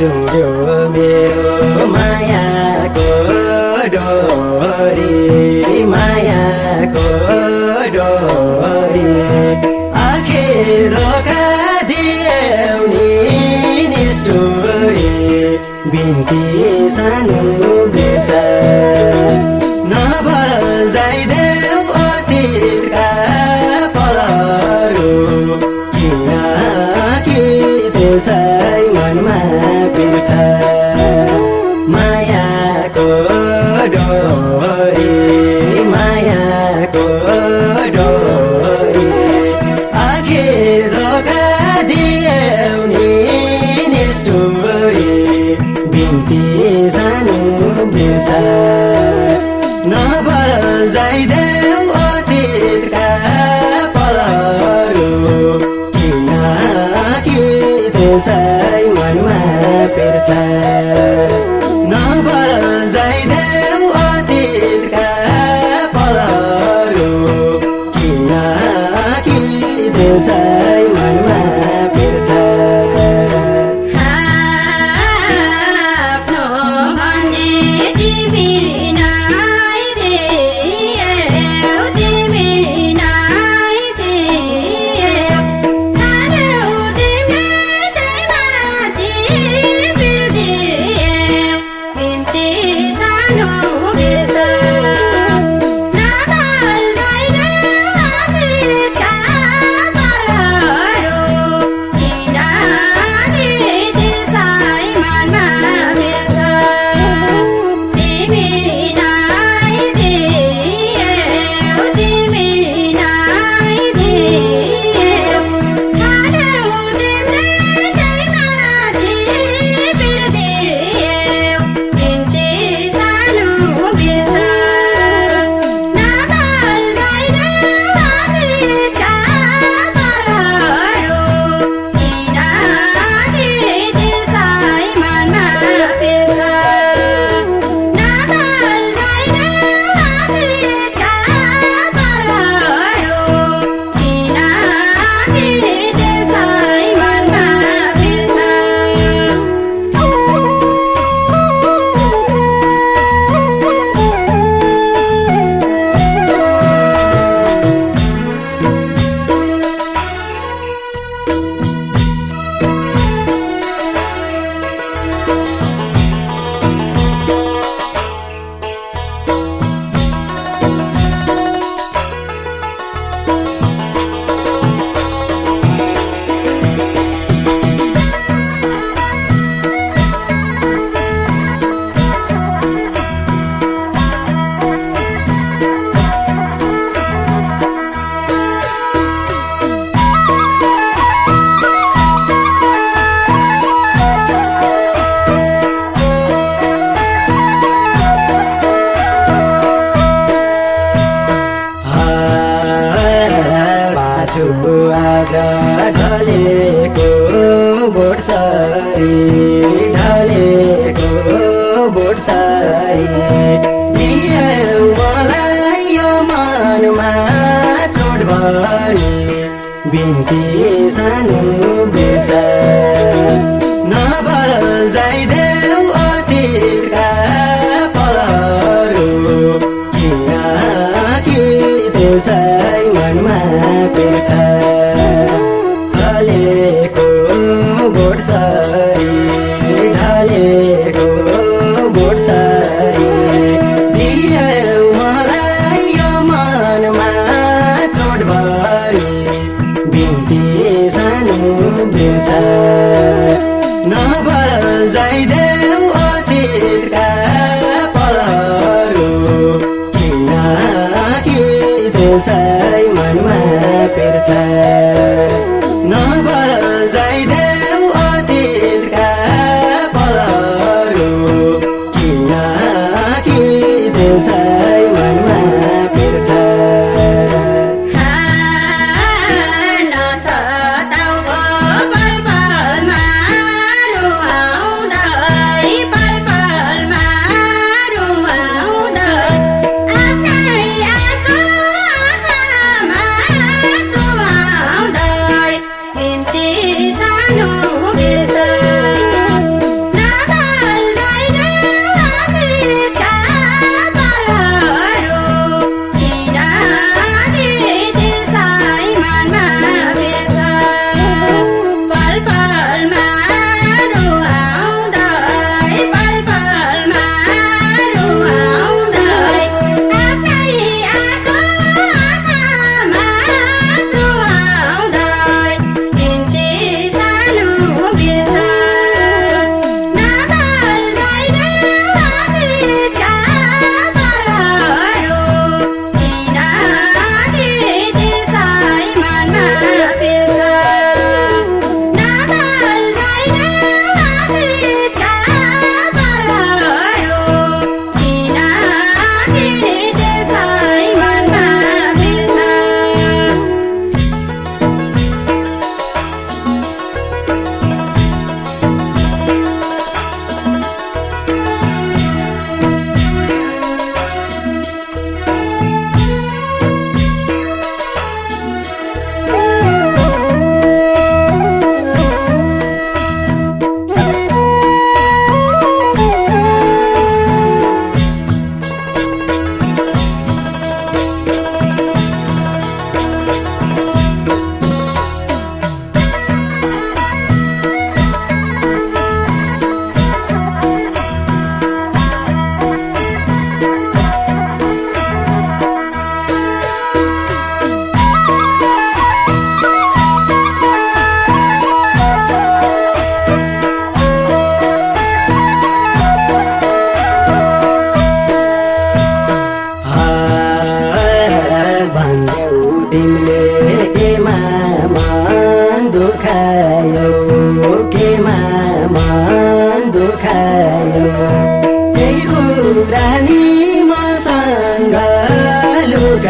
चुड्यो मेरो मायाको डोरी मायाको डोरी आखिर धोका दिएउनी निष्ठुरी बिन्ती सानो बेसा मलाई यो मनमा चोट भनी बिन्ती सानो बिर्स। नभल जाइदेऊ अतिका पलहरू किनकि त्यसै मनमा बिर्छ हलेको बोट्छ यो मनमा चोट भरि। बिन्दी सानो अतिर्का नभर जाइदेऊ धेरो देश मनमा पेर्छ?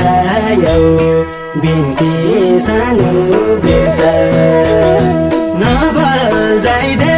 हटायो बिन्ती सानो बिर्स। नभल जाइदे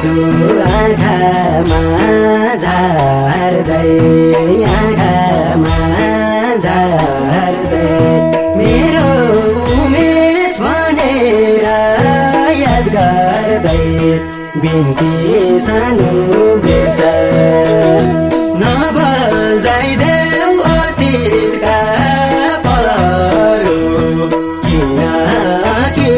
छु आँखामा झार्दै आँखामा झार्दै। मेरो उमेश भनेर याद गर्दै बिन्ती सानो भेष नभल जाइदेऊ अतीतका पलहरू किन कि